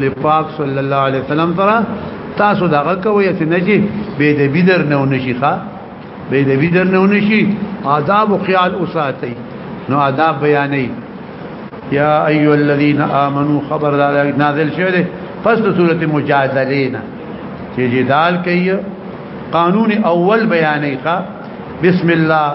لپاک صلی الله علیه وسلم سره تاسو دغه کوی چې نجی به د بدر نه ونشي ښا به د بدر نه ونشي آداب او خیال اوساتي نو آداب بیانې یا ایو الذین آمنو خبر نازل شوه ده پس د سورته مجادله نه چې جدال کوي قانون اول بیانې ښا بسم الله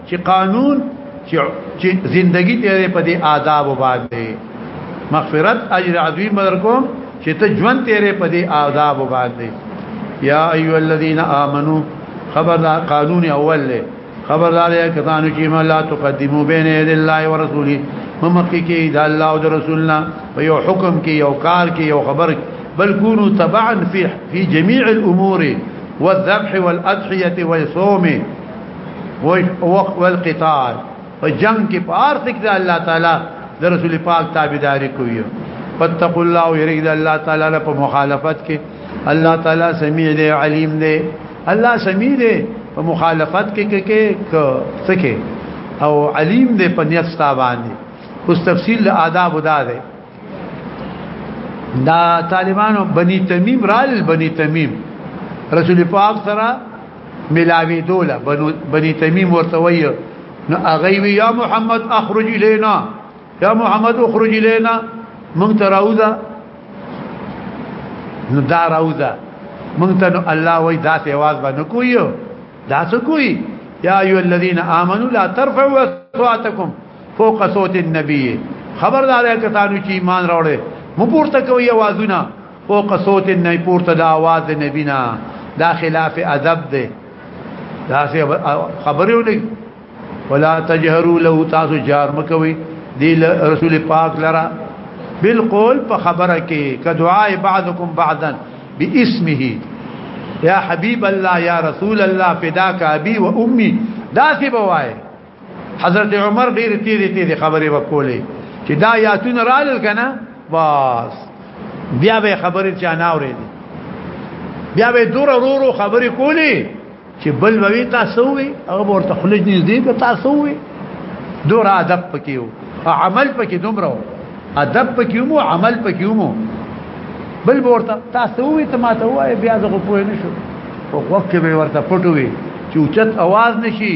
چې قانون چې زندگی ته په دې آداب باندې مغفرت اجر عظیم درکوم چې ته ژوند تیرې په دې آداب باندې یا ایو الذین آمنو خبردار قانون اول له خبردار یا کسانو چې ما لا تقدمو بین ید الله و رسوله ممخکې کې دا الله او رسولنا په یو حکم کې یو کار کې یو خبر بل کونو تبعا فی فی جميع الامور والذبح والاضحيه والصوم وقت والقتال په جنگ کې په هر څه کې الله تعالی د رسول پاک تابعداري کوي فتقوا الله ويريد الله تعالی له په مخالفت کې الله تعالی سميع دی عليم دی الله سميع دی په مخالفت کې کې کې څه کې او عليم دی په نیت ستابان دی اوس تفصیل آداب ادا دی دا طالبانو بنی تمیم رال بنی تمیم رسول پاک سره ملاوی دوله بنی تمیم ورته وی نو هغه وی یا محمد اخرج الینا یا محمد اخرج الینا مونږ ته راوځه نو دا راوځه مونږ ته نو الله وای دا ته आवाज باندې کوی دا څه کوی یا ایو الذین آمنو لا ترفعوا اصواتکم فوق صوت النبي خبردار یا کسانو چې ایمان راوړې مو پورته کوي आवाजونه فوق صوت النبي پورته د आवाज نبی نه دا خلاف ادب دی دا خبرې ولې ولا تجهروا له تاسو جار مکوي دی رسول پاک لرا بالقول په خبره کې کدعاء بعضکم بعضا باسمه یا حبیب الله یا رسول الله فداک ابي و امي دا سی بوای حضرت عمر ډیر تیزی تیزی خبرې وکولې چې دا یاتون رالل کنه بس بیا به خبرې چا نه اورې بیا به دور ورو خبرې کولې چې بل وی تاسو وي هغه ورته خلج نږدې ته تاسو وي دور ادب پکې وو عمل پکې دومره وو ادب پکې وو عمل پکې وو بل ورته تاسو وي ته ماته وای بیا زه غوښنه شو او وخت به ورته پټوي چې اوچت आवाज نشي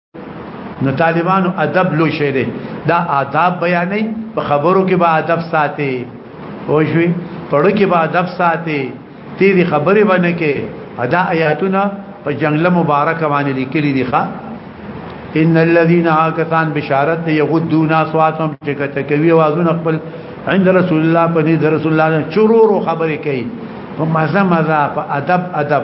نو طالبانو ادب لو شي دي دا آداب بیانې په خبرو کې به ادب ساتي او شوي پړو کې به ادب ساتي تیری خبرې باندې کې ادا آیاتونه په جنگله مبارک باندې لیکلي دي ښا ان الذين هاكثان بشارت يغدون اصواتهم جکته کوي وازونه خپل عند رسول الله په دې رسول الله چرور خبرې کوي په مزه مزه په ادب ادب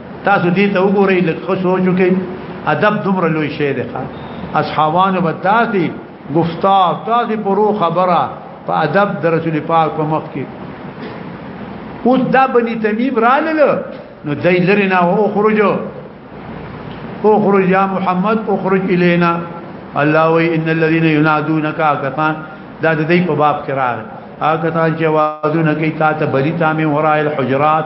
تاسو دې ته وګورئ لکه سوچ وکړئ ادب دومره لوی شی دی اصحابانو به داسې گفتار داسې پرو خبره په ادب د رسول پاک په مخ کې او دا بني تمیم رالل نو دای لري نه او خرجو او خرج یا محمد او خرج الینا الله وی ان الذين ينادونك اكثان دا د دې په باب کې راغلی هغه کسان چې وازونه کوي تا ته بلی تا مې ورایل حجرات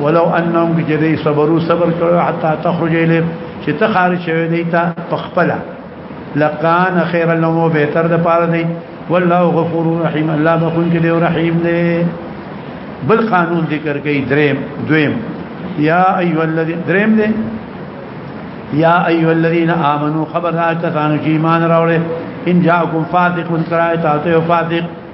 ولو انهم بجدي صبروا صبر کړو حتا تخرج اليه چې ته خارج شوی دی ته پخپل لکان خیر لهم بهتر د پاره دی والله غفور رحیم الله بخون کې دی رحیم دی بل قانون ذکر کوي دریم دویم یا ایو الذی دریم دی یا ایو الذین آمنو خبر آتا ثانو چی ایمان راوڑے ان جاکم فاتق من کرائے تاتو فاتق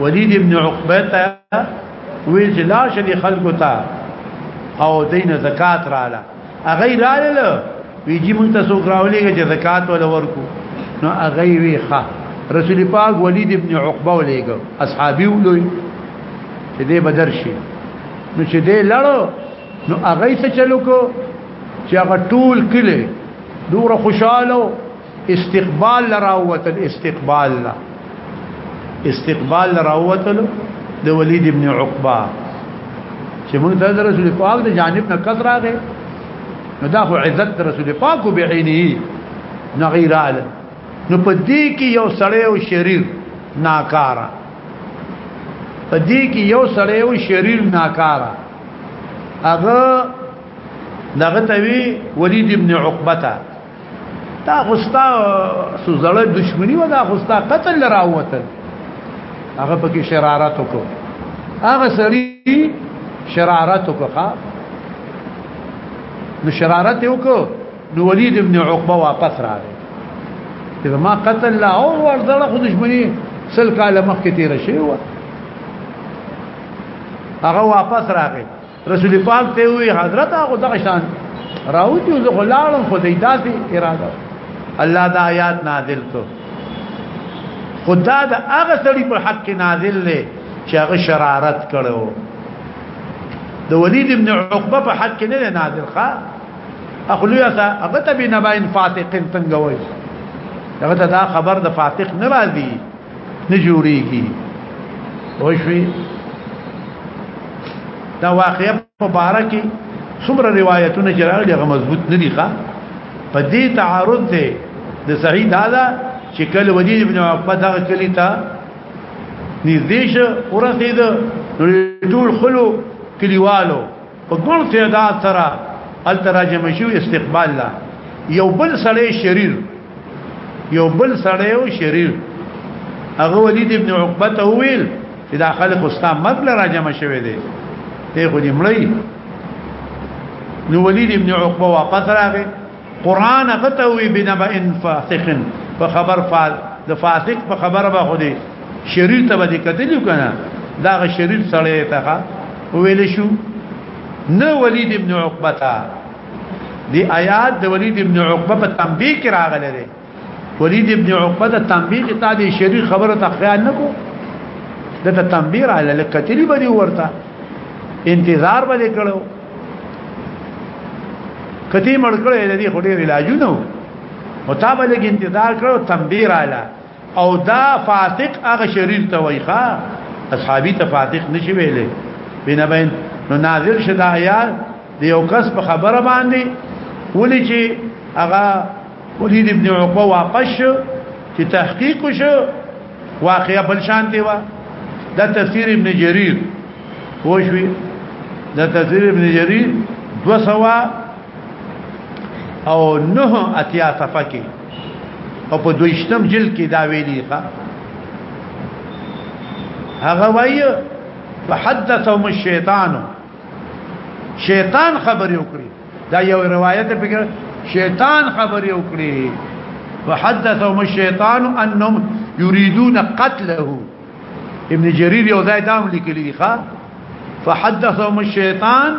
ولید ابن عقبه ته وی جلاش دي خلکو ته او دین زکات رااله اغه رااله وی جی مونږ ته څوک راولېږي چې زکات ولا ورکو نو اغه وی ښه رسول پاک ولید ابن عقبه ولېګو اصحابي ولوي چې دې بدر شي نو چې دې لړو نو هغه څه چلو کو چې هغه ټول کله دوره خوشاله استقبال لراوتل استقبال لا استقبال لراوتل د ولید ابن عقبه چې موږ د رسول پاک د جانب نه کثر راغې نو دا خو عزت رسول پاک به عیني نه غیراله نو په دې کې یو سړی او شریر ناکاره په دې کې یو سړی او شریر ناکاره هغه دغه توی ولید ابن عقبه تا غستا سوزړه دشمنی و دا غستا قتل راوتل هغه پکې شرارت وکړو هغه سړی شرارت وکړه نو شرارت وکړو نو ولید ابن عقبه واپس راغی چې ما قتل لا او ورزړه خو دشمنی سل کاله مخکې تیر شوی و هغه واپس راغی رسول پاک ته وی حضرت هغه دغه شان راوتی او غلالم خو دې داسې اراده الله دا آیات نازل کو خدا دا هغه سړي په حق نازل لې چې هغه شرارت کړو د ولید ابن عقبه په حق نه نازل ښا اخلو یا هغه ته بنباین فاسق تنګوي هغه ته دا خبر د فاسق نه راځي نه جوړيږي وشوي دا واقعي په باره کې څومره روایتونه چې راغلي هغه مضبوط نه دي ښا په دې تعارض دی د صحیح دا ده چې کله ولید ابن عقبه دا کلی تا نږدې شو ورسید ټول خلو کلیوالو په ګڼ تعداد سره التراجم شو استقبال لا یو بل سړی شریر یو بل سړی یو شریر هغه ولید ابن عقبه ته ویل چې دا خلک استا مرګ لرا جمع شوه دي ته خو دې مړی نو ولید ابن عقبه واپس راغی قران غته وی بنبا فاسقن په خبر فال د فاسق په خبره به خو دې شریر ته به کتلی کنه دا غ شریر سړی ته ویل شو نه ولید ابن عقبه دی آیات د ولید ابن عقبه په تنبیه کې راغلی دی ولید ابن عقبه د تنبیه کې تا دی شری خبره ته خیال نکو د ته تنبیه را لاله کتلی به ورته انتظار به کړو کتی مړ کړو د دې خډې علاجونه او تا به لګ انتظار کړو تنبیه را لاله او دا فاسق هغه شریر ته وای ښا اصحابي ته فاسق نشي ویلې بنا بین نو نازل شد آیات دی یو کس په خبره باندې ولې چې هغه ولید ابن عقبه واپس شو چې تحقیق شو واقعیا بل شان دی وا دا تفسیر ابن جریر وشوي دا تفسیر ابن جریر 200 او نه اتیا صفحه کې او په دویشتم جلد کې دا ویلي ښا هغه وایي فحدثهم الشیطان شیطان خبر یو کړی دا یو روایت په کې شیطان خبر یو کړی فحدثهم الشیطان انهم يريدون قتله ابن جرير یو ځای دام لیکلی ښا فحدثهم الشیطان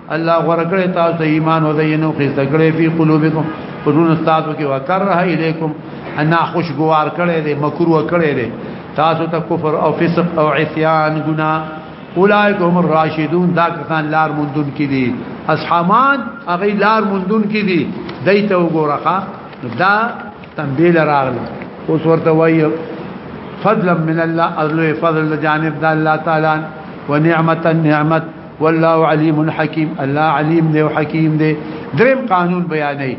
الله ورکړی تاسو ایمان او دینو خې ذکرې په قلوبکم پرون تاسو کې وکره الیکم انا خوشګوار کړي دې مکروه کړي دې تاسو ته کفر او فسق او عصيان ګنا اولئک هم الراشدون دا کسان لار مندون کې دي اصحابان هغه لار مندون کې دي دایته وګورخه دا تنبیل راغله اوس ورته وایي فضلا من الله اذل فضل جانب د الله تعالی ونعمت النعمت والله علیم حکیم الله علیم دی او حکیم دی دریم قانون بیانې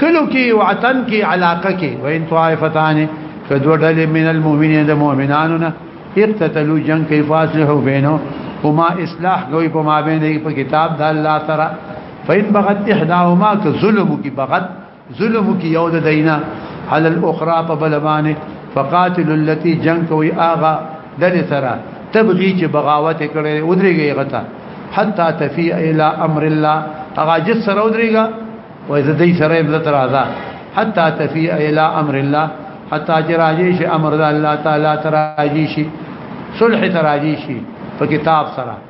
کلو کې وعتن کې علاقه کې وین طائفتان کدو ډل من المؤمنین د مؤمنانو نه اقتتلوا جنگ کې فاصله بینو وما اصلاح کوي په ما بین په کتاب د الله سره فین بغت احداهما که ظلم کی بغت ظلم کی یو د دینا علی الاخرى په بلبانه فقاتل التي جنگ کوي اغا دل سرا تبغي چې بغاوت کړي ودريږي غتا حتا تفي الى امر الله اغا جس سره ودريږي و اذا دي سره بل تر اذا حتا تفي الى امر الله حتا جراجي شي امر الله تعالی تراجي شي صلح تراجي شي په کتاب سره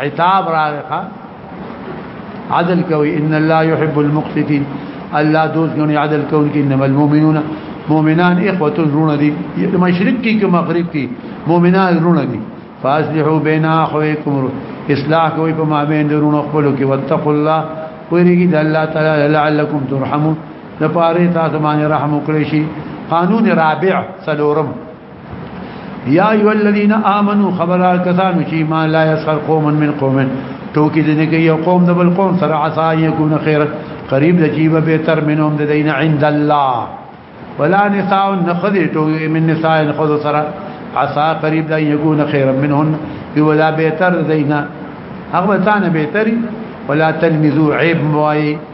عتاب راغه عدل کوي ان الله يحب المقسطين الله دوست غني عدل کوي انما المؤمنون مؤمنان اخوه زرونه دي مشرق کی که مغرب کی مؤمنان زرونه دي فاصلحوا بين اخويكم اصلاح کوي په مابین درونه خپل کې واتقوا الله ویریږي د الله تعالی لعلکم ترحمون لپاره تاسو باندې رحم وکړئ شي قانون رابع سلورم یا ایو الذین آمنو خبرار کسانو چې ایمان لا یسخر قوم من قوم ټوکی دې نه کوي قوم د بل قوم سره عسا یکون خیر قریب د جیبه به تر منوم د دین عند الله ولا نساء نخذ ټوکی من نساء خذ سره عسا قریب د یکون خیر منهن ولا به تر دینا هغه ثانه به تر ولا تلمزو عیب موای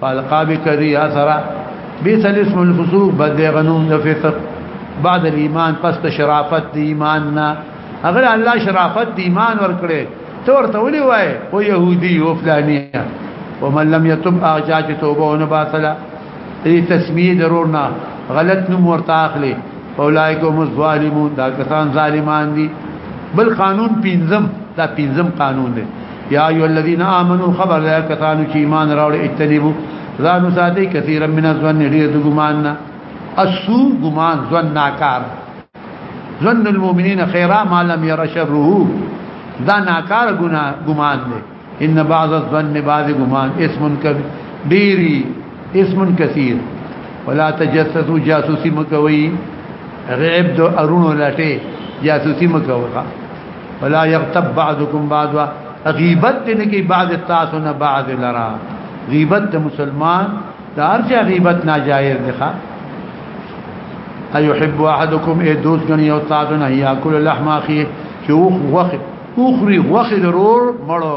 فالقاب کری اثرا بیس الاسم الفسوق بد غنوم د فسق بعد الايمان پس شرافت د ایمان نه اگر الله شرافت د ایمان ورکړي تور ته ولي وای او يهودي او فلانيه ومن لم يتب اجاج توبه ونباسلا دې تسمیه ضرور نه غلط نوم ورته اخلي اولایکو مظالمون دا کسان ظالمان دي بل قانون پینزم دا پینزم قانون دی یا ایو الذین آمنو خبر لا کتانو چې ایمان راوړي اتنیبو ځانو ساتي کثیر من الظن ډیر د ګمان نه اسو ګمان ظن ناکار ظن المؤمنین خیرا ما لم ير شره دا ناکار ګنا ګمان دی ان بعض الظن بعض ګمان اسم کبیر ډیری اسم کثیر ولا تجسسوا جاسوسی مکوي غیب دو ارونو لټه جاسوسی مکوي ولا یغتب بعضکم بعضا غیبت دې نه کوي بعض تاسو نه بعض لرا غیبت د مسلمان دا ارجا غیبت ناجایز دی ښا ايحب احدكم اي دوست غني او تاسو نه ياكل لحم اخي چې وخ وخ اخري وخ ضرور مړو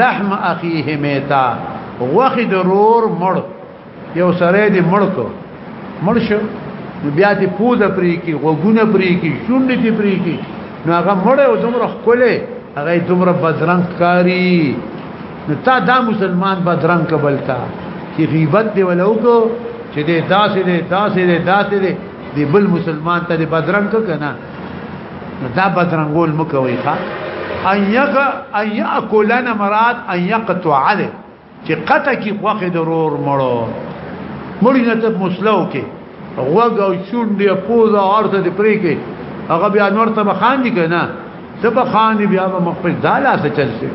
لحم اخیه میتا وخی درور مړ یو سره دی مړ کو مړ شو بیا دی پوزه پری کی غوګونه پری کی شونډې دی پری کی نو هغه مړ او دومره خپلې هغه دومره بدرنګ کاری نو تا دا مسلمان بدرنګ کبلتا چې غیبت دی ولو کو چې دې داسې دې داسې دې داسې دې بل مسلمان ته بدرنګ کنه دا بدرنګول مکوي ښا ان يغ ان ياكلنا مراد ان يقطع عليه چې قطع کی خوخه ضرور مړو مړی نه ته مسلو کې غوګ او چوندې پوزا ارته دې پرې کې هغه بیا نور ته بخان دي کنه ته بخان بیا به مخفز دا لا څه چل شي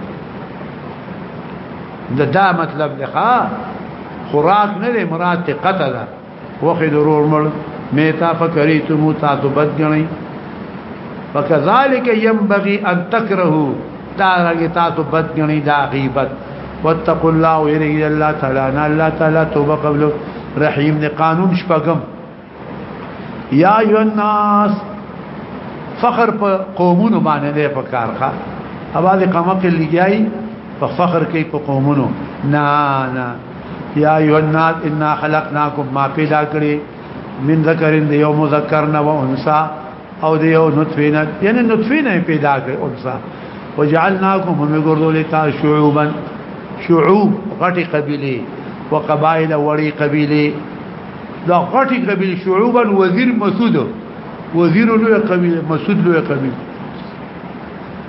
دا مطلب ده خوراک نه مراد ته قطع ده وخی درور مړ میتا فکریتم تاسو بد غنی فكذلك ينبغي ان تكرهوا دارنګ تاسو بد غنی دا غیبت واتقوا الله ويرجي الله تعالى انا الله تعالى توبه قبل رحيم دي قانون شپغم يا ايها الناس فخر په قومونو باندې ده په کار ښه اواز قمق لګیای په فخر کې په قومونو نه نه یا ایو الناس انا خلقناکم ما پیدا کړی من ذکرین دی یو مذکر نه و انسا او دی یو نطفه نه یعنی نطفه نه پیدا کړی انسا وجعلناکم هم ګردو لتا شعوبا شعوب غټی قبیله وقبائل وړي قبیله دا غټی قبیله شعوبا وزیر مسعود وزیر لوی قبیله مسعود لوی قبیله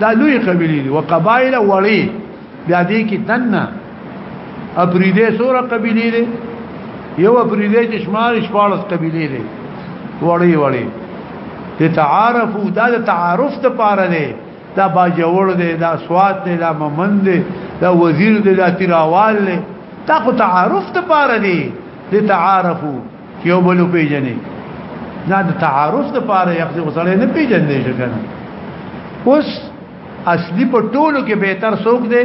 دا لوی قبیله وقبائل وړي بیا دې کې تنه اپریدې سوره قبیلې دي یو اپریدې چې شمار شپارس قبیلې دي وړي وړي ته تعارف او دا تعارف ته پاره دي دا باجوړ دي دا سواد دي دا ممن دي دا وزیر دي دا تیراوال دي دا خو تعارف ته پاره دي دي تعارفو یو بل پیژنې دا د تعارف ته پاره یو څه نه پیژنې شګنه اوس اصلي په ټولو کې بهتر څوک دی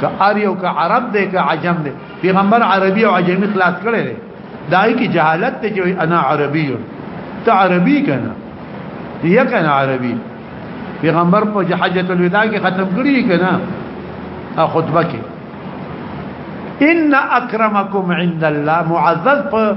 که ار یو که عرب دی که عجم دی پیغمبر عربي او عجمي خلاص کړي دی دای کی جهالت ته چې انا عربي ته عربي کنه یا کنه عربي پیغمبر په حجۃ الوداع کې ختم کړی کنه او خطبه کې ان اکرمکم عند الله معزز په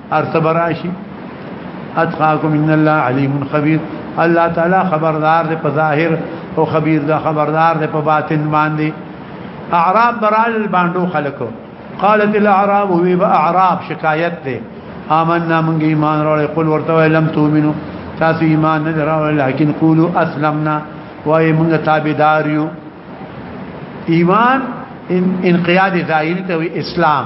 ارتبراشي اتقاكم ان الله عليم خبير الله تعالی خبردار دی په ظاهر او خبير دا خبردار دی په باطن باندې اعراب برال باندو خلکو قالت الاعراب وی با اعراب شکایت دی آمنا من ایمان راول قل ورته لم تؤمنو تاسو ایمان نه راول لكن قولوا اسلمنا وای موږ تابعدار یو ایمان انقیاد ظاهری ته اسلام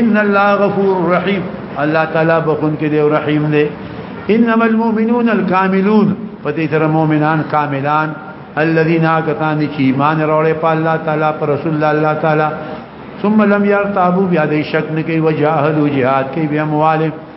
ان الله غفور رحيم الله تعالی بخون کې دی رحیم دی انما المؤمنون الكاملون پدې تر مؤمنان کاملان الذين كتان چې ایمان راوړې په الله تعالی پر رسول الله الله تعالی ثم لم يرتابوا بیا دې شک نه کوي وجاهدوا جهاد کوي بیا موالف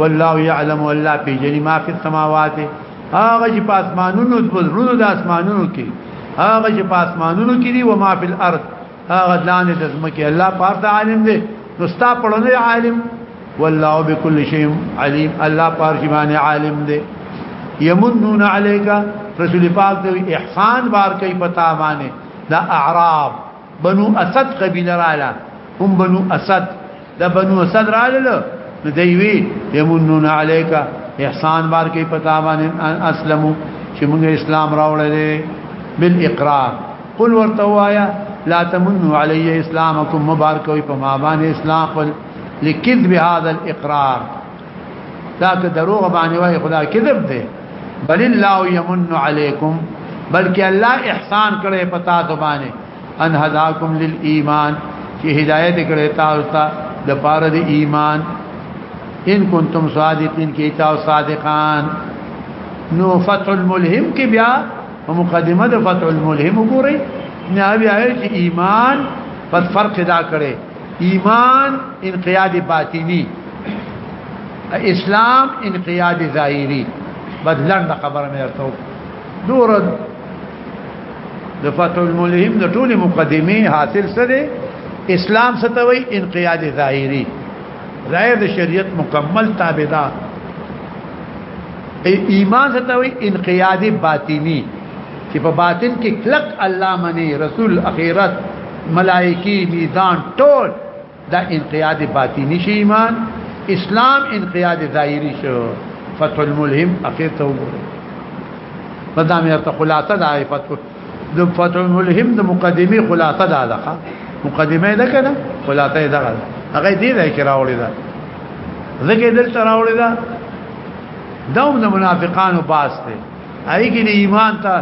والله يعلم والله في جني ما في السماوات هغه چې په اسمانونو د وزرونو د اسمانونو کې هغه چې په اسمانونو کې دي او ما في الارض هغه لاندې د زمکه الله پارت عالم دی نو ستا پړنې عالم والله بكل شيء عليم الله پارت باندې عالم دی يمنون عليك رسول پاک دی احسان بار کوي پتا باندې دا اعراب بنو اسد قبیله رااله هم بنو اسد دا بنو اسد رااله نو دی وی یمنون علیک احسان بار کې پتا باندې اسلمو چې موږ اسلام راوړل بالاقرار قل ورته وایا لا تمنوا علی اسلامکم مبارک وي په ما باندې اسلام لکذب هذا الاقرار دا که دروغ باندې وای خدا کذب دی بل الله یمن علیکم بلکې الله احسان کړي پتا ته باندې ان هداکم للایمان چې هدایت کړي تاسو ته د پاره د ایمان ان کنتم صادقین کې تاسو صادقان نو فتح الملهم کې بیا مقدمه د فتح الملهم وګورئ نه بیا چې ایمان په فرق دا کړي ایمان انقیاد باطنی اسلام انقیاد ظاهری بدلن خبره مې ارتو دور د فتح الملهم د ټول مقدمه حاصل سره اسلام ستوي انقیاد ظاهری ظاهر د شریعت مکمل تابعدار ایمان ستوي انقیاد باطنی چې په باطن کې کلک الله منی رسول اخرت ملائکی میزان ټول دا انقیاد باطینی شي ایمان اسلام انقیاد ظاهری شو فتح الملهم اخر ته وګورئ په دا مې ته خلاصه دا فتح د فتح الملهم د مقدمه خلاصه دا ده مقدمه ده کنه خلاصه دا ده هغه دې ده کې راوړی ده زګې دلته راوړی ده دا هم د منافقانو باس دی هغه کې ایمان ته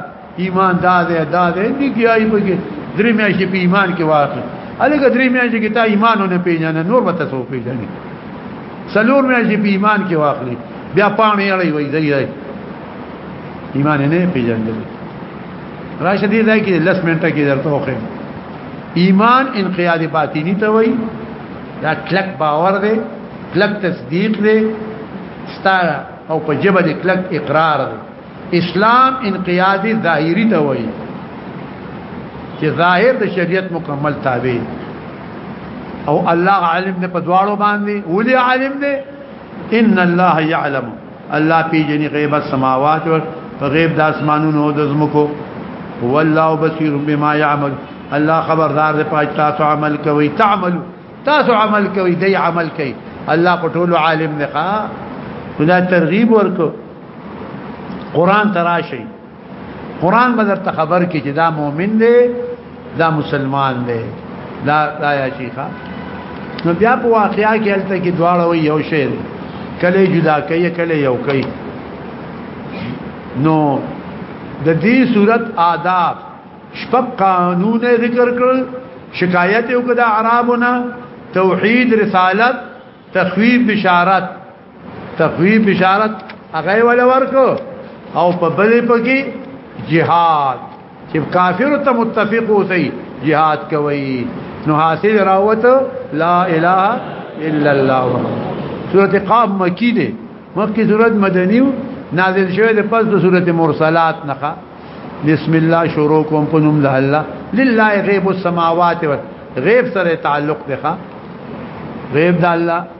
ایمان دا ده دا ده نګیای بګی درې میاشتې په ایمان کې واقع الګ درې میاشتې کې تا ایمان نه پیژنې نور به تاسو پیژنې سلور میاشتې په ایمان کې واخلې بیا پانی اړې وای دی ایمان نه پیژنې راشه دې ځای کې لس منټه کې درته وخه ایمان انقیاد باطینی ته وای دا کلک باور دی کلک تصدیق دی ستاره او په جبه د کلک اقرار دی اسلام انقیاد ظاهری ته وایي چې ظاهر د شریعت مکمل تابع او الله عالم نه په دواړو باندې ولي عالم نه ان الله يعلم الله پی جنې غیب السماوات او غیب د اسمانونو او د زمکو والله بصير بما يعمل الله خبردار دی پاج تاسو عمل کوي تعمل تاسو عمل کوي دی عمل کوي الله په ټولو عالم نه ښا خدا ترغیب ورکو قران تراشي قران به درته خبر کې چې دا مؤمن دی دا مسلمان دی دا دا یا شیخه نو بیا په واقعیا کې الته کې دواړه وي یو شی کله جدا کوي کله یو کوي نو د دې صورت آداب شپږ قانون ذکر کړل شکایت یو کده عربونه توحید رسالت تخویب بشارت تخویف بشارت هغه ول ورکو او په بلې پکې jihad چې کافر ته متفق اوسي jihad کوي نو حاصل راوت لا اله الا الله سوره قاف مکی ده مکه سوره مدنی نازل شوه د پس د سوره مرسلات نه بسم الله شروع کوم په نوم د الله لله غیب السماوات غیب سره تعلق ده غیب د الله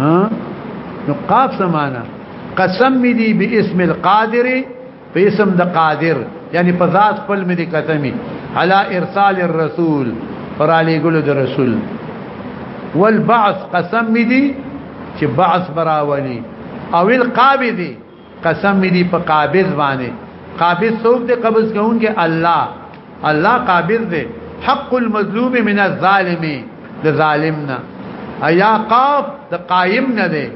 ها نو قاف سمانا قسم می دی به اسم القادر په اسم د قادر یعنی په ذات خپل می دی قسمی علی ارسال الرسول پر علی ګل د رسول والبعث قسم می دی چې بعث براولي او القابض قسم می دی په قابض باندې قابض څوک دی قبض کوونکی الله الله قابض دی حق المظلوم من الظالم د ظالمنا ایا قاف د قائم نه دی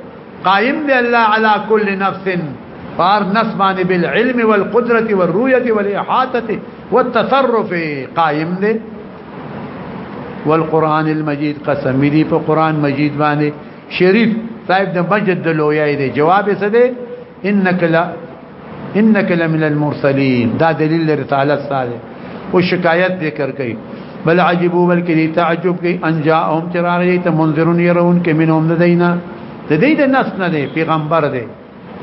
قائم دی الله علی کل نفس فار نفس باندې بالعلم والقدره والرؤيه والاحاطه والتصرف قائم دی والقران المجيد قسم دی په قران مجید باندې شریف صاحب د مجد د لویای دی جواب یې څه دی انک لا انک لمن المرسلین دا دلیل رسالت ساده او شکایت ذکر کوي بل عجبو بلکې دې تعجب کوي ان جاءهم تراغی ته منذرون يرون کې منهم لدینا د دې د نس نه دی پیغمبر دی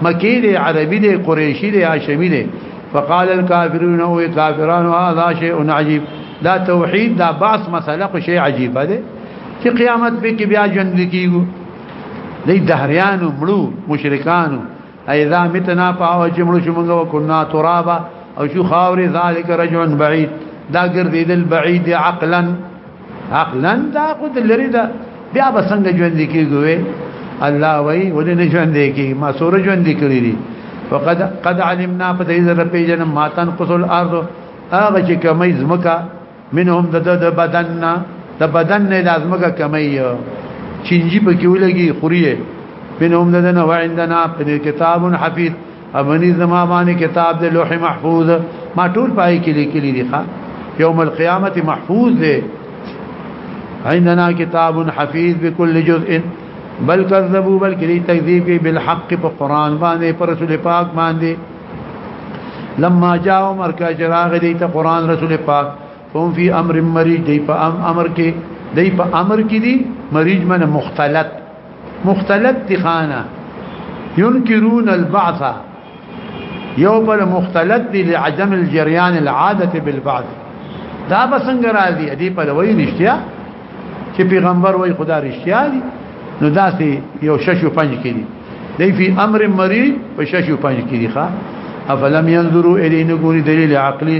مکی دی عربی دی قریشی دی هاشمی دی فقال الكافرون او کافرون هذا شيء عجيب دا توحید دا بعث مسله خو شی عجیبه ده چې قیامت به کې بیا ژوند کیږو دې دهریانو مړو مشرکانو اذا متنا پاو چې مړو شومږه وکنا ترابا او شو خاورې ذالک رجل بعید دا ګرځیدل بعید عقلا عقلا دا خود لري دا بیا به څنګه ژوند کیږي الله وای ولې نه ژوند کیږي ما سور ژوند کړی دي وقد قد علمنا فتيذ رب جن ما تنقص الارض هغه چې کمی زمکا منهم د د بدننا د بدن نه لازمګه کمی چینجی په کې ولګي خوري منهم د نه وعندنا په کتاب حفیظ امنی زما باندې کتاب د لوح محفوظ ما ټول پای کې لیکلي دي ښا یوم القیامت محفوظ دی عندنا کتاب حفیظ بكل جزء بل کذبوا بل کلی تکذیب کی بالحق په قران باندې پر رسول پاک باندې لما جاء عمر کا چراغ دی ته قران رسول پاک هم فی امر مریج دی په امر کې دی په امر کې دی مریج من مختلط مختلف دي خانه ينكرون البعث يوم المختلط لعدم الجريان العادة بالبعث دا بسنګ راځي دې په لوي نشتیا چې پیغمبر وای خدا رښتیا دي نو داسې یو شش او پنج کړي دی فی امر مری په شش او پنج کړي ښا افلم ينظروا الى نګوري دلیل عقلی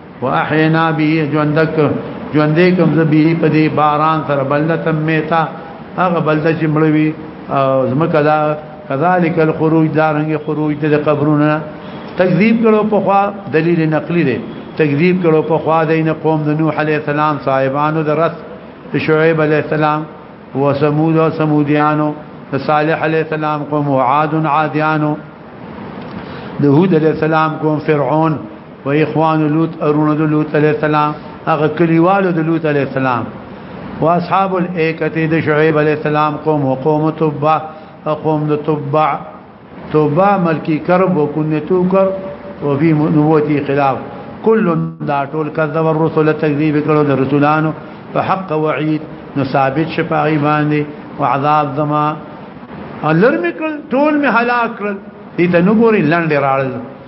واحینا به ژوندک ژوندې کوم زبیه په دې باران سره بلته میتا هغه بلته چې مړوي زمکه دا کذالک الخروج دارنګ خروج د قبرونه تکذیب کړو په خوا دلیل نقلی دی تکذیب کړو په خوا دین قوم د نوح علی السلام صاحبانو د رس شعیب علی السلام و ثمود او ثمودیانو د صالح علی السلام قوم عاد عادیانو د هود علی السلام قوم فرعون و اخوان لوط ارون د لوط علی السلام هغه کلیوالو د لوط علی السلام و اصحاب الایکه د شعیب علی السلام قوم او قوم تبع قوم د تبع تبع ملکی کرب وکنتو کر وفي نبوتي خلاف كل دا ټول کذب الرسل تکذیب کړو د رسولانو په حق وعید نو ثابت شفاعی باندې وعذاب زما لر میکل ټول می هلاک کړل دې ته نګوري لنډ راړل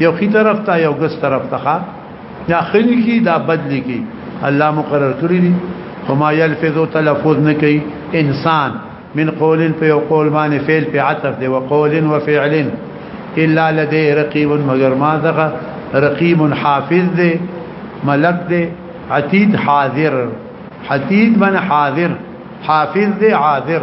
یو خي طرف ته یو ګس طرف ته ښا یا خلی کی دا بدلی کی الله مقرر کړی دی وما يلفظ تلفظ نکي انسان من قول په یو قول باندې فعل په عطف دی وقول وفعل الا لديه رقيب مگر ما دغه رقيب حافظ دی ملک دی عتید حاضر حتید من حاضر حافظ دی حاضر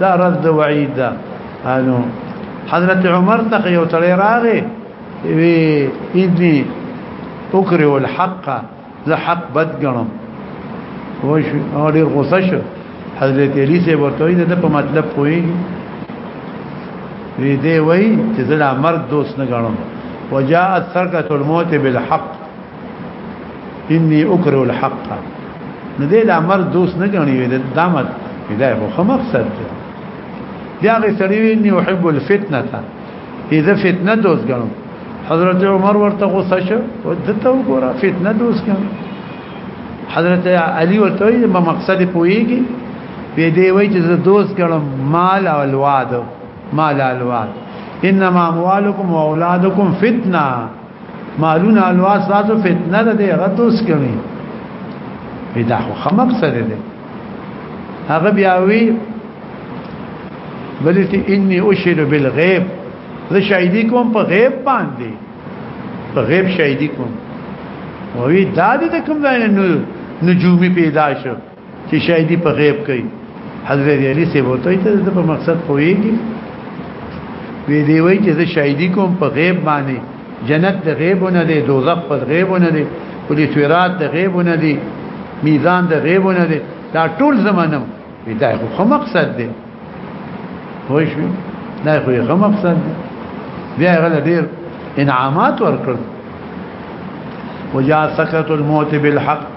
دا رد وعید دا انو حضرت عمر ته یو تړی راغی وی ابني اکره الحق زه حق بد ګڼم وای شو او ډیر غوسه شو حضرت علی سه ورته وی دا په مطلب کوی وی دی وی چې زه مرګ دوست نه ګڼم وجاءت سرقه الموت بالحق اني اکره الحق نو دې لا مر دوست نه غني وي دا مر دا یو خو مقصد دی دا غي سړی وي اني احب الفتنه تا اذا فتنه دوست غنم حضرت عمر ورته غوسه شو ودته وګوره فتنه دوست غنم حضرت علي ورته وي ما مقصد پويږي په دې وای چې زه دوست غنم مال او الواد مال الواد انما اموالکم واولادکم فتنه مالون الوا ساتو فتنه ده دی غتوس کوي پیدا خو خمق سره ده هغه بیا وی بلتی انی اشهد بالغیب زه شاهدی کوم په غیب باندې په غیب شاهدی کوم وی دا دې کوم ځای نه نجومي پیدا شو چې شاهدی په غیب کوي حضرت علی سی وته ته د په مقصد پويږي وی دی وی چې زه شاهدی کوم په غیب باندې جنت د غیب نه دی دوزخ په غیب نه دی کلی سورات د غیب نه دی میزان د غیب نه دی دا ټول زمانم وی دا خو مقصد دی خوښ وی دا خو یې مقصد دی بیا غل ډیر انعامات ورکړ وجاء سكرة الموت بالحق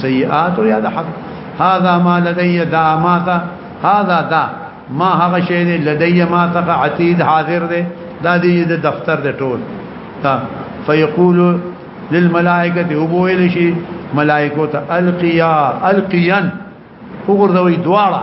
سیئات یا د حق هذا ما لدی دا ما تا هذا دا ما هغه شی دی لدی ما تا عتید حاضر دی دا دی د دفتر د ټول تا فیقول للملائکه هو ویل شي ملائکه القیا القیان وګورځوي دواړه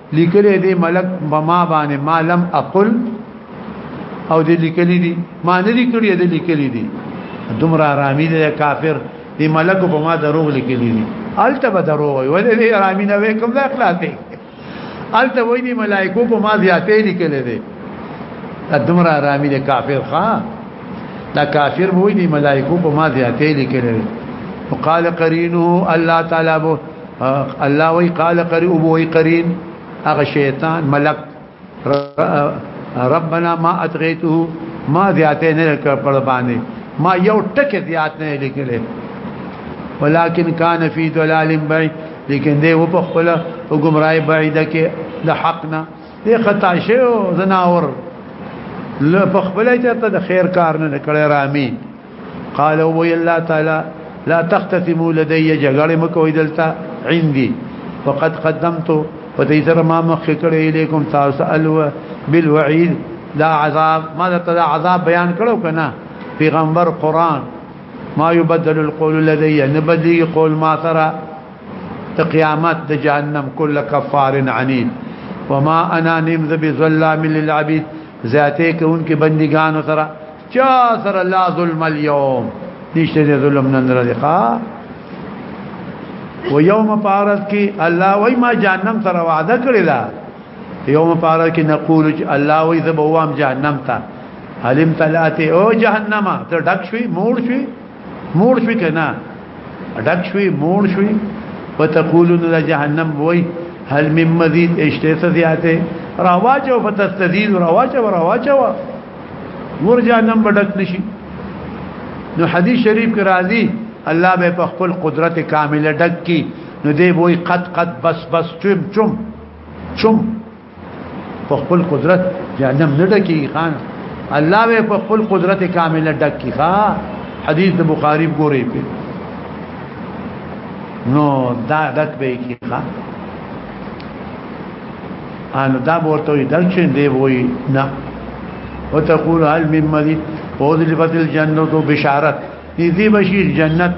لیکلې دې ملک بما باندې ما لم اقل او دې لیکلې دي ما نه لیکلې دې لیکلې دي دومره رامي دې کافر دې ملک په ما دروغ لیکلې دي الته به دروغ وي ولې دې رامي نه وې کوم ځای خلاص دي الته وې دې ملائکو په ما زیاتې لیکلې دي دومره رامي دې کافر ښا دا کافر وې دې ملائکو په ما زیاتې لیکلې دي وقال قرينه الله تعالی الله وی قال قرئ وی قرین هغه شیطان ملک ربنا ما اتغیته ما زیاتې نه کړ پر باندې ما یو ټکی زیات نه لیکلې ولكن كان في ضلال بعيد لیکن دی و په خپل او گمراهي بعیده کې د حق نه دی خطا شو زناور له په خپل چاته د خیر کار نه کړی رامي قال او الله تعالی لا تختتموا لدي جګړه مکوې دلته عندي وقد قدمت ودې سره ما مخ کړې الیکم تاسو الو بالوعید دا عذاب ما دا عذاب بیان کړو کنه پیغمبر قران ما يبدل القول لدي نبدي قول ما ترى قيامات د جهنم كل كفار عنيد وما انا نمذ بظلام للعبيد ذاتي كون کې بندگان سره چا سره لا ظلم اليوم نشته دې ظلم نن رزقا و یوم پارس کی الله وای ما جهنم سره وعده کړی دا یوم پارس کی نقول الله وای زبوام جهنم ته علم تلاته او جهنم ته ډک شوی مور شوی مور شوی کنا ډک شوی مور شوی وتقولون لا جهنم وای هل من مزید اشته سزیاته رواج او فتستزید رواج او رواج او مور جهنم بډک نشي نو حدیث شریف کې راځي الله به په خپل قدرت کامله ډک کی نو دی وای قد قد بس بس چم چم چم په خپل قدرت جهنم نه ډکی خان الله به په خپل قدرت کامله ډکی ښا حدیث د بخاری ګوري په نو دا ډک به کی ښا ان دا ورته دلچې دی وای نه وتقول هل من مزید وذلفت الجنه بشارت دې بشیر جنت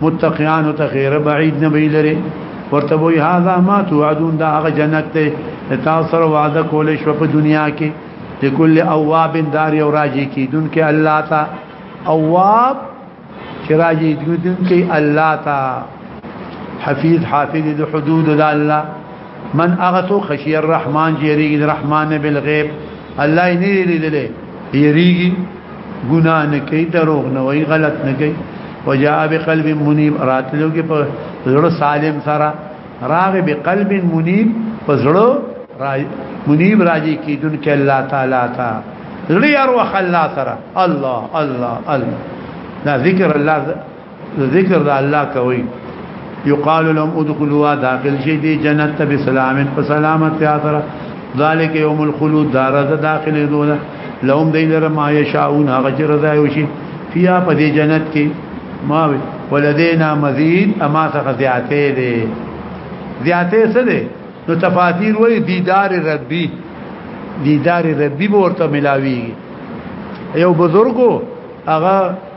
متقیان ته غیر بعید نه وی لري ورته وی هاذا ما توعدون دا هغه جنت ته تاسو سره وعده کول شو په دنیا کې لكل اواب دار او راجی کی دن کې الله تا اواب چې راجی دن کې الله تا حفیظ حافظ د حدود د الله من اغتو خشی الرحمن جریږي الرحمن بالغیب الله یې نه لیدلې یریږي ګناه نه کوي دروغ نه وي غلط نه کوي وجاء بقلب منيب راتلو کې په زړه سالم سره راغ بقلب منيب په زړه منيب راځي کیدون کې الله تعالی تا زړه ير وخلا سره الله الله الله لا ذکر الله ذکر د الله کوي يقال لهم ادخلوا داخل شي دي جنت ته بسلام په سلامت تیاتره ذالک یوم الخلود دار د داخل دوله لهم دې لره ما یشاؤون هغه چې رضا وشي فیا په دې جنت کې ما ولدینا مزید اما څخه زیاتې دي زیاتې څه دي نو تفاتیر وې دیدار ربي دیدار ربي ورته ملاوي یو بزرګو هغه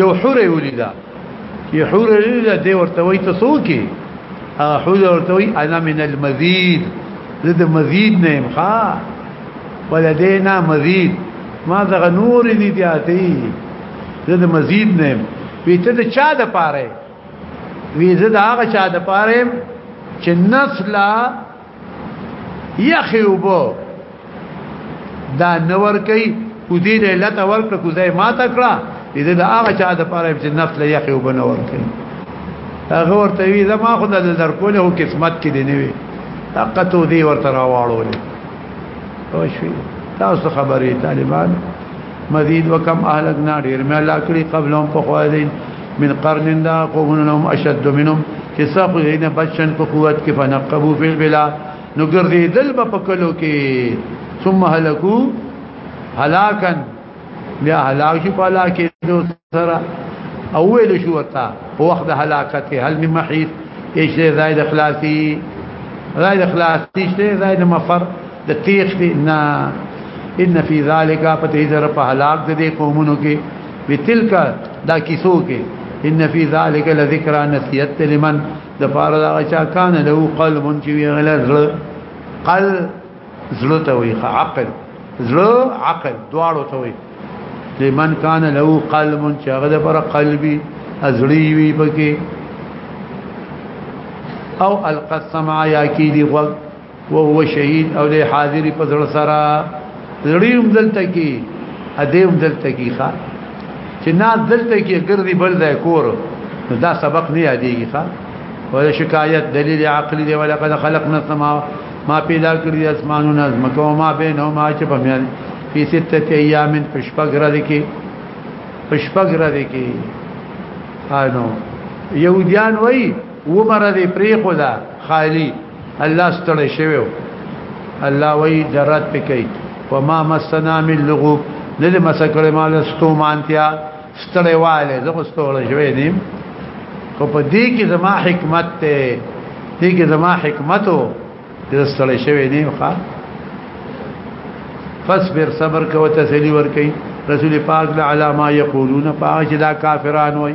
یو حوره ولیدا یو حوره ولیدا دی ورته وای ته سوکي هغه حوره ورته وای انا من المزید زه مزید نه یم ها ولدینا مزید ما دغه نور دي دي اتی زه د مزید نه یم وی ته د چا د پاره وی زه د هغه چا د پاره چې نسلا یخی وبو دا نور کوي کو دې له لته ورکړه کو ځای ما تکړه دې دا هغه چا د پاره چې نفس له یخي وبنور کوي هغه ورته وی زما خو د در کوله او قسمت کې دی نیوي طاقت دې ورته راواړول او شي تاسو خبرې طالبان مزید وکم اهلک نه ډیر مې لا کړی قبلهم په خوازین من قرن دا قومن لهم اشد منهم چې ساخو دینه بچن په قوت کې فنقبو فی البلا نو ګرځي دل په کلو کې ثم هلكو هلاکن بیا هلاک شو په هلاک دو سره اول شو وتا په وخت هلاکت کې هل من محیط ايش زائد اخلاصي زائد اخلاصي ايش زائد مفر د تیخت نه ان فی ذالک پته در په هلاک د دې قومونو کې بتلک دا کیسو کې ان فی ذالک لذکر نسیت لمن د فار دا چا کان له قلب چې وی غل زړه قل زړه ته وی عقل زړه عقل دواړو ته وی لمن کان له قلب چې هغه د پر قلبي ازړی وی پکې او القسم یا کی دی غوږ وهو شهید او له حاضر په ځړ سره زړیم دلته کې ادیم دلته کې ښا چې نه دلته کې ګرځي بل ځای کور دا سبق نه یادېږي ښا ولا شکایت دلیل عقلی دی ولا قد خلقنا السما ما پیدا کړی اسمانونه زمکو ما بینهما چې په میان په سته ایام په شپږ ورځې کې په شپږ ورځې کې انو يهوديان وای و مر دې پرې خدا خالی الله ستړی شوی الله وی جرات پکې وما مسنا من لغوب ندی مسکړې مال ستومانتیا ستړی والے زه ستړی شوی نیم خو په دې کې زما حکمت ته دې کې زما حکمت او دې ستړی شوی نیم ښا فصبر صبر کو تسلی ور کوي رسول پاک له علامه یقولون پاج دا کافران وای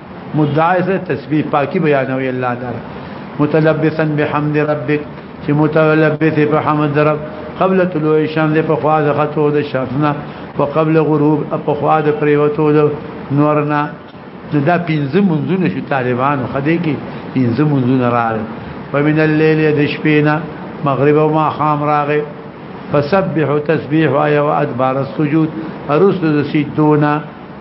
مدعی سره تسبیح پاکي بیانوي الله تعالی متلبسا بحمد ربک چې متلبس په حمد رب قبل طلوع الشمس په خوا د خطو د شمسنا وقبل غروب په خوا د پریوتو د نورنا دا پنځه منځونه شو طالبانو خدای کې پنځه منځونه راغلي ومن الليل د شپې نه مغرب او ما خام راغي فسبح تسبيح وادبار السجود ارسل سجدونه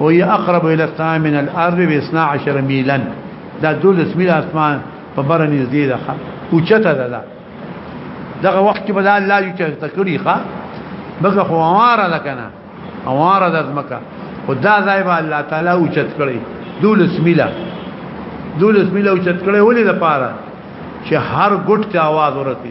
او یا اقرب الى السماء من الارض ب 12 میلا دا دولس میل اسمان په بر نږدې ده او چته ده دا دغه وخت کې بل الله یو چته کړی ښا بګه خو واره ده کنه واره ده مکه او دا ځای به الله تعالی او چت کړی دولس میلا دولس میلا او چت کړی ولې د پاره چې هر ګټ ته आवाज ورته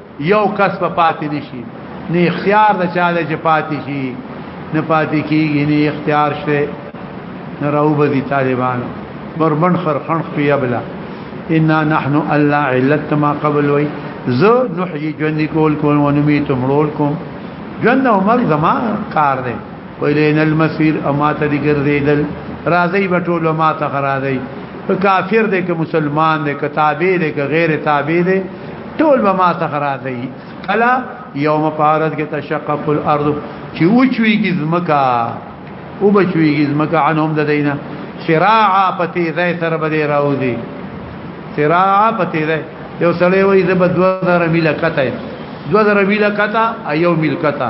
یو کس په پاتې نشي نه اختیار د چا د چې پاتې شي نه پاتې کیږي نه اختیار شته نه راو به دي طالبان بربند خرخنخ په یبلا ان نحن الا علت ما قبل وي ز نحيي جن کول کول ونميت مرول کوم جن عمر زما کار دی ویلین المسیر اما ته دی ګرځیدل راځي بټول ما ته راځي کافر دی که مسلمان دی که تابع دی که غیر تابع دی ټول به ما ته راځي کلا یوم فارد کې تشقق الارض چې وچويږي زمکا او بچويږي زمکا عنهم د دینه سراعا پتی ځای سره بده راوځي سراعا پتی ځای یو سړی وایي زبد 2000 میله کته 2000 میله کته ایو میل کته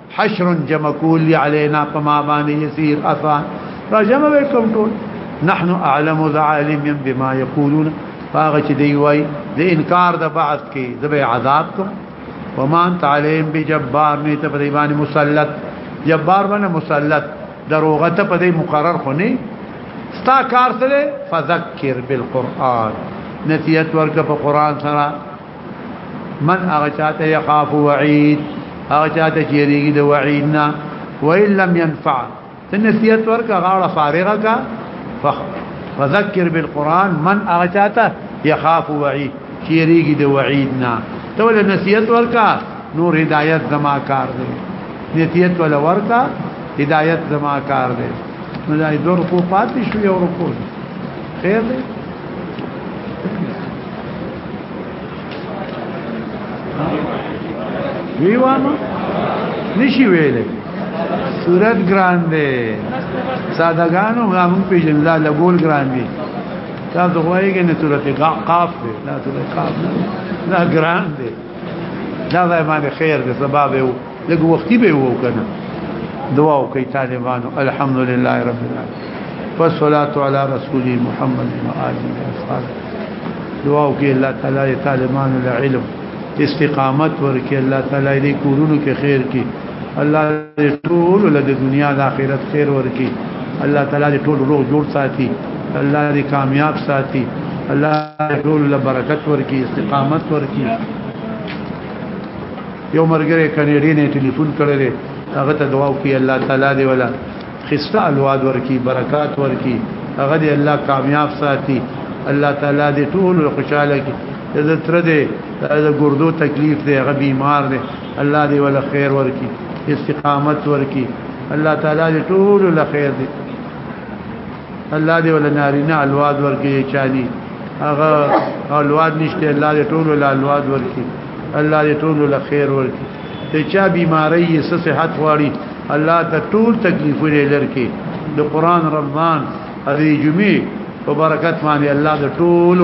حشر جمع کول علینا پما باندې یسیر اسان را جمع وکم ټول نحن اعلم ذعالم بما یقولون هغه چې دی وای د انکار د بعث کې زبې عذاب کوم وما انت عليهم بجبار نه ته په باندې مسلط جبار باندې مسلط دروغه ته په دې مقرر خو نه ستا کار سره فذكر بالقران نتیت ورکه په قران سره من هغه چاته يخاف وعيد هغه چاته چیرېږي د وعید نه وإن لم ينفع تنسيت ورکا غاړه فارغه کا فذكر بالقران من هغه چاته يخاف وعيد چیرېږي د وعید نه ته ول نصیحت ورکا نور هدایت زما کار دی نصیحت ول ورکا هدایت زما کار دی نو دا دور کو پاتې شو یو رکو خیر دی وی وامه نشي ویلې صورت ګران دی سادهګانو غام پیژن دا لګول ګران دی تاسو وایي کنه صورت قاف دی دا صورت قاف نه ګران دی دا باندې خیر دی سبب یو لږ وختي به وو کنه دعا وکي طالبانو الحمدلله رب العالمین والصلاه علی رسول محمد و آله و اصحابه دعا وکي الله تعالی طالبانو له علم استقامت ورکي الله تعالی دې کورونو کې خیر کې الله دې ټول له دنیا د آخرت خیر ورکي الله تعالی دې ټول روغ جوړ ساتي الله دې کامیاب ساتي الله ټول له برکت ورکي استقامت ورکي یو مرګره کنيډي نه ټلیفون کړی دی هغه ته دعا وکي الله تعالی دی ولا خسته الواد ورکی برکات ورکی هغه دی الله کامیاب ساتي الله تعالی دی ټول خوشاله کی زه تر دې د ګردو تکلیف دی هغه بیمار دی الله دی ولا خیر ورکی استقامت ورکی الله تعالی دی ټول له خیر دی الله دی ولا نارینه الواد ورکی چانی هغه الواد نشته الله دی ټول له الواد ورکی الله دې ټول له خیر ورکړي ته چا بیماری یې صحت واړي الله ته ټول تکلیفونه لرکي د قران رمضان هذه جمعې په برکت باندې الله د ټول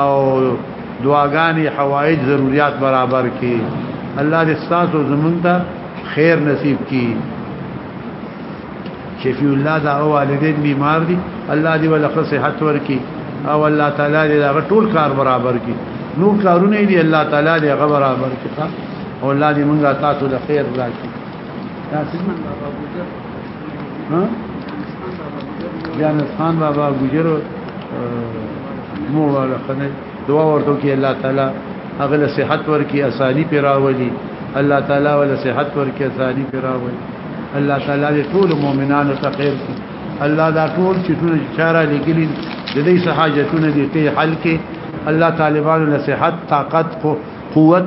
او دعاګانې حوائج ضرورت برابر کړي الله دې تاسو زمونږ ته خیر نصیب کړي شفیع الله دا والدین بیمار دي الله دې ولا صحت ورکي او الله تعالی دې دا ټول کار برابر کړي نور کارونه دې الله تعالی دې غو برابر کړي او الله دې مونږه تاسو د خیر راکړي تاسو ها جانس خان بابا گجر مور والا خنه دعا ورته کې الله تعالی هغه له صحت ورکی اسانی پر راولي الله تعالی ول صحت ورکی اسانی پر راولي الله تعالی ټول مؤمنانو ته خیر کی الله دا ټول چې ټول چاره لګلی د دې سحاجتونه دې ته حل کې الله طالبانو له صحت طاقت قوت